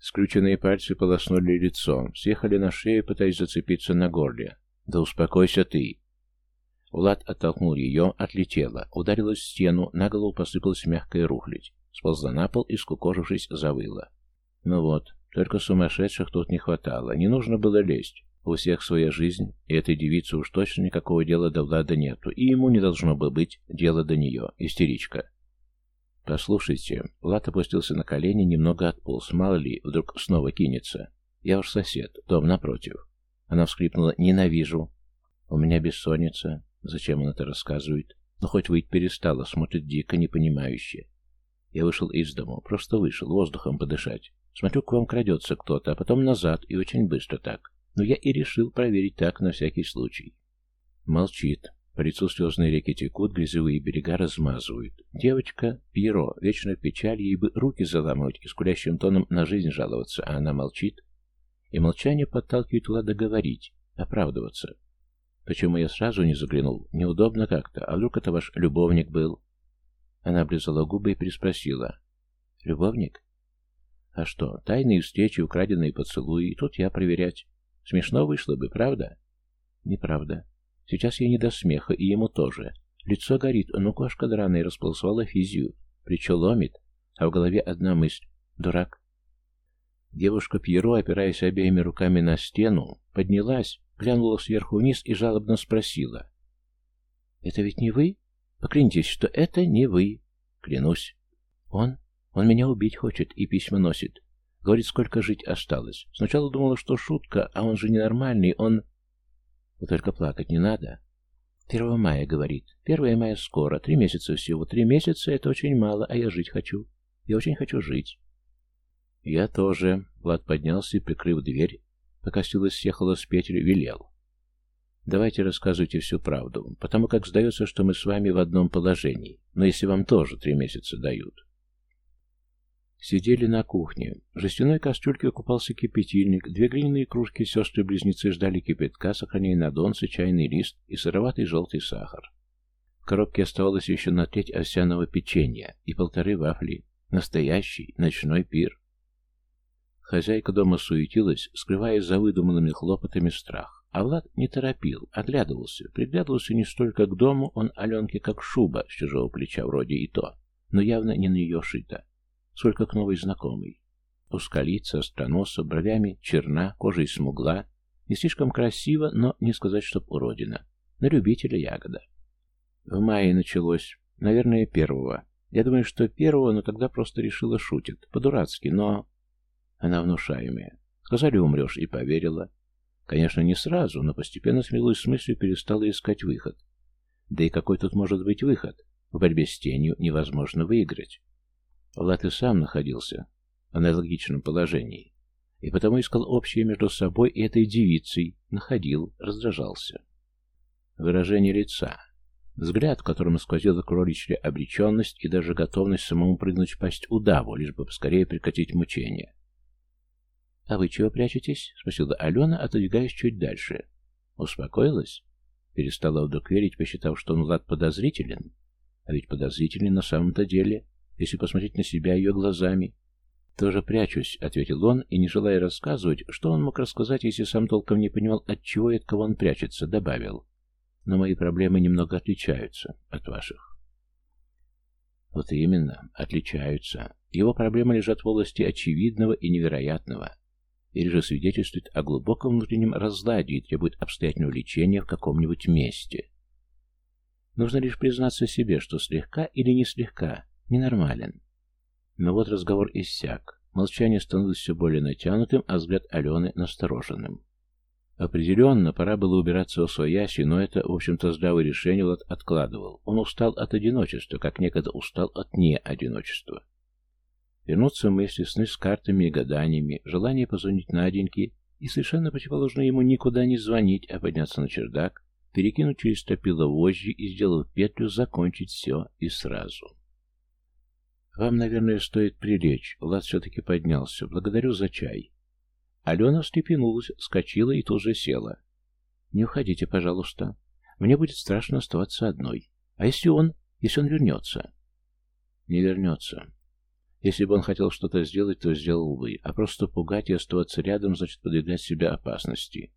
Скрюченные пальцы полоснули лицо, съехали на шею, пытаясь зацепиться на горле. «Да успокойся ты!» Влад оттолкнул ее, отлетела, ударилась в стену, на голову посыпалась мягкая рухлядь, сползла на пол и, скукожившись, завыла. Ну вот, только сумасшедших тут не хватало, не нужно было лезть. У всех своя жизнь, и этой девице уж точно никакого дела до Влада нету, и ему не должно бы быть дела до нее, истеричка. «Послушайте», Влад опустился на колени, немного отполз, мало ли, вдруг снова кинется. «Я ваш сосед, дом напротив». Она вскрипнула «Ненавижу». «У меня бессонница». Зачем он это рассказывает? Но хоть выть перестала, смотрит дико, непонимающе. Я вышел из дому, просто вышел, воздухом подышать. Смотрю, к вам крадется кто-то, а потом назад, и очень быстро так. Но я и решил проверить так, на всякий случай. Молчит. По лицу слезные реки текут, грязевые берега размазывают. Девочка, Пьеро, вечно в печали, ей бы руки заламывать и с курящим тоном на жизнь жаловаться, а она молчит. И молчание подталкивает Влада говорить, оправдываться. Почему я сразу не заглянул? Неудобно как-то. А вдруг это ваш любовник был? Она облизала губы и переспросила. Любовник? А что, тайные встречи, украденные поцелуи, и тут я проверять. Смешно вышло бы, правда? Неправда. Сейчас я не до смеха, и ему тоже. Лицо горит, ну кошка драная расползла физию. Плечо ломит, а в голове одна мысль. Дурак. Девушка Пьеро, опираясь обеими руками на стену, поднялась, глянула сверху вниз и жалобно спросила. «Это ведь не вы? Поклянитесь, что это не вы». «Клянусь». «Он? Он меня убить хочет и письма носит. Говорит, сколько жить осталось. Сначала думала, что шутка, а он же ненормальный, он... Вот только плакать не надо. Первого мая, говорит. Первое мая скоро, три месяца всего. Три месяца — это очень мало, а я жить хочу. Я очень хочу жить. Я тоже. Влад поднялся и, прикрыв дверь, пока Стилла съехала с петель, велел. Давайте рассказывайте всю правду, потому как сдается, что мы с вами в одном положении, но если вам тоже три месяца дают. Сидели на кухне. В жестяной кастрюльке купался кипятильник, две глиняные кружки сестры-близнецы ждали кипятка, сохраняя на донце чайный лист и сыроватый желтый сахар. В коробке оставалось еще на треть овсяного печенья и полторы вафли. Настоящий ночной пир. Хозяйка дома суетилась, скрывая за выдуманными хлопотами страх. А Влад не торопил, оглядывался, приглядывался не столько к дому, он Аленке как шуба с чужого плеча вроде и то, но явно не на ее шито сколько к новой знакомой. Узколица, остроноса, бровями, черна, кожей смугла. Не слишком красиво, но не сказать, чтоб уродина. На любителя ягода. В мае началось. Наверное, первого. Я думаю, что первого, но тогда просто решила шутит. По-дурацки, но... Она внушаемая. Сказали, умрешь, и поверила. Конечно, не сразу, но постепенно смелой с мыслью перестала искать выход. Да и какой тут может быть выход? В борьбе с тенью невозможно выиграть. Влад и сам находился в аналогичном положении, и потому искал общее между собой и этой девицей, находил, раздражался. Выражение лица, взгляд, в котором сквозила кроличья обреченность и даже готовность самому прыгнуть в пасть удаву, лишь бы поскорее прекратить мучение. «А вы чего прячетесь?» — спросила Алена, отодвигаясь чуть дальше. Успокоилась? Перестала вдруг верить, посчитав, что он Влад подозрителен. А ведь подозрителен на самом-то деле если посмотреть на себя ее глазами. «Тоже прячусь», — ответил он, и, не желая рассказывать, что он мог рассказать, если сам толком не понимал, от чего и от кого он прячется, добавил. «Но мои проблемы немного отличаются от ваших». Вот именно, отличаются. Его проблемы лежат в области очевидного и невероятного, или же свидетельствует о глубоком внутреннем разладе и требует обстоятельного лечения в каком-нибудь месте. Нужно лишь признаться себе, что слегка или не слегка Ненормален. Но вот разговор иссяк. Молчание становилось все более натянутым, а взгляд Алены настороженным. Определенно, пора было убираться в свояси, но это, в общем-то, здравое решение Влад откладывал. Он устал от одиночества, как некогда устал от неодиночества. Вернуться в мысли, сны с картами и гаданиями, желание позвонить Наденьке и совершенно противоположно ему никуда не звонить, а подняться на чердак, перекинуть через топило вожжи и, сделав петлю, закончить все и сразу. «Вам, наверное, стоит прилечь». Влад все-таки поднялся. «Благодарю за чай». Алена встрепенулась, скочила и тут же села. «Не уходите, пожалуйста. Мне будет страшно оставаться одной. А если он... если он вернется?» «Не вернется. Если бы он хотел что-то сделать, то сделал бы, а просто пугать и оставаться рядом, значит подвигать себя опасности.